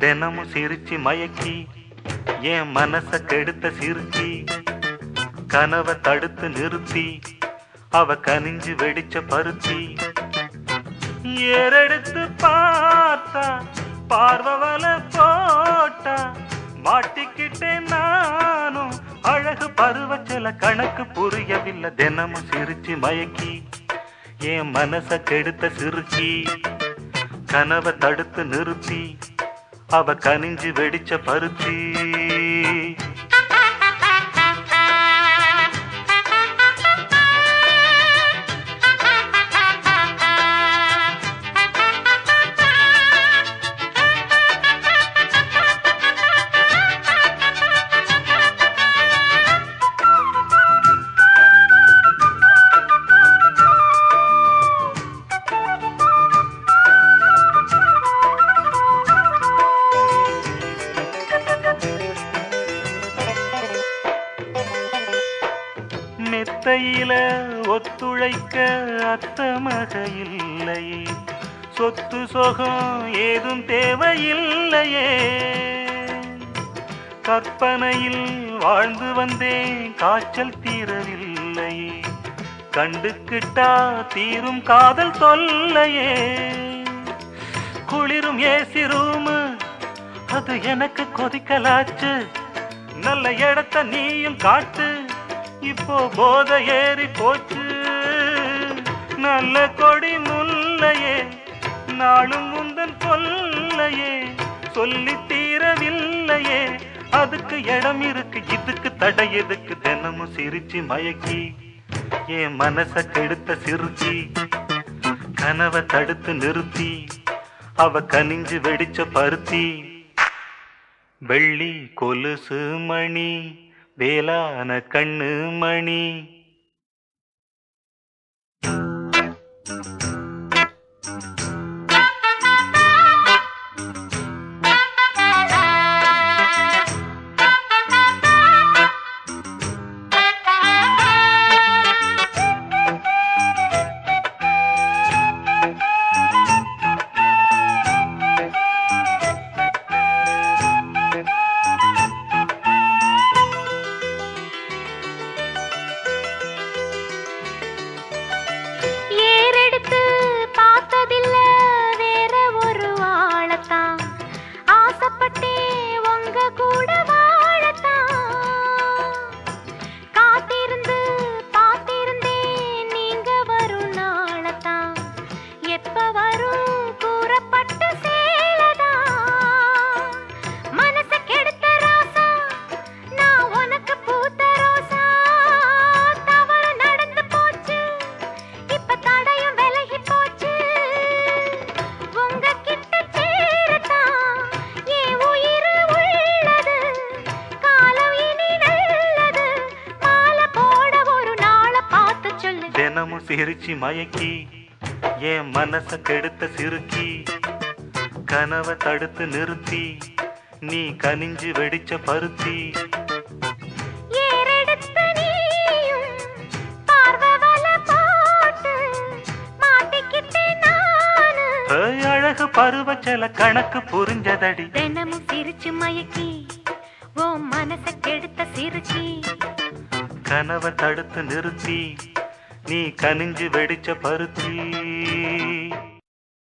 தினமும் சிரிச்சு மயக்கி என் மனச கெடுத்த சிரிச்சி கனவை தடுத்து நிறுத்தி அவ கனிஞ்சு வெடிச்ச பருத்தி. ஏறெடுத்து பார்த்தா பார்வவல போட்டா மாட்டிக்கிட்டேன் நானும் அழகு பருவ சில கணக்கு புரியவில்லை. தினமும் சிரிச்சு மயக்கி என் மனச கெடுத்த சிறுக்கி கனவை தடுத்து நிறுத்தி அவ கனிஞ்சு வெடிச்ச பருத்தி. மெத்தையில ஒத்துழைக்க அத்தமக இல்லை. சொத்து சொகம் ஏதும் தேவையில்லையே. கற்பனையில் வாழ்ந்து வந்தேன் காய்ச்சல் தீரவில்லை. கண்டுக்கிட்டா தீரும் காதல் தொல்லையே. குளிரும் ஏசி ரூமு அது எனக்கு கொதிக்கலாச்சு. நல்ல இடத்த நீயும் காட்டு. இப்போ போத ஏறி போச்சு. நல்ல கொடி முல்லையே நாளும் முந்தன் கொல்லையே சொல்லி தீரவில்லையே. அதுக்கு இடம் இருக்கு இதுக்கு தடை எதுக்கு? தினமும் சிரிச்சு மயக்கி என் மனச கெடுத்த சிரிச்சி கனவை தடுத்து நிறுத்தி அவ கனிஞ்சு வெடிச்ச பருத்தி வெள்ளி கொலுசு மணி வேலான கண்ணு மணி. ஏறெடுத்து சிரிச்சு மயக்கி என் மனச கெடுத்த சிறுக்கி கனவை தடுத்து நிறுத்தி நீ கனிஞ்சு வெடிச்ச பருத்தி. நீயும் பார்வை அழகு பருவச்சல கணக்கு புரிஞ்சதடி. தினமும் சிரிச்சு மயக்கி ஓ மனச கெடுத்த சிரிச்சி கனவை தடுத்து நிறுத்தி நீ கனிஞ்சு வெடிச்ச பருத்தி.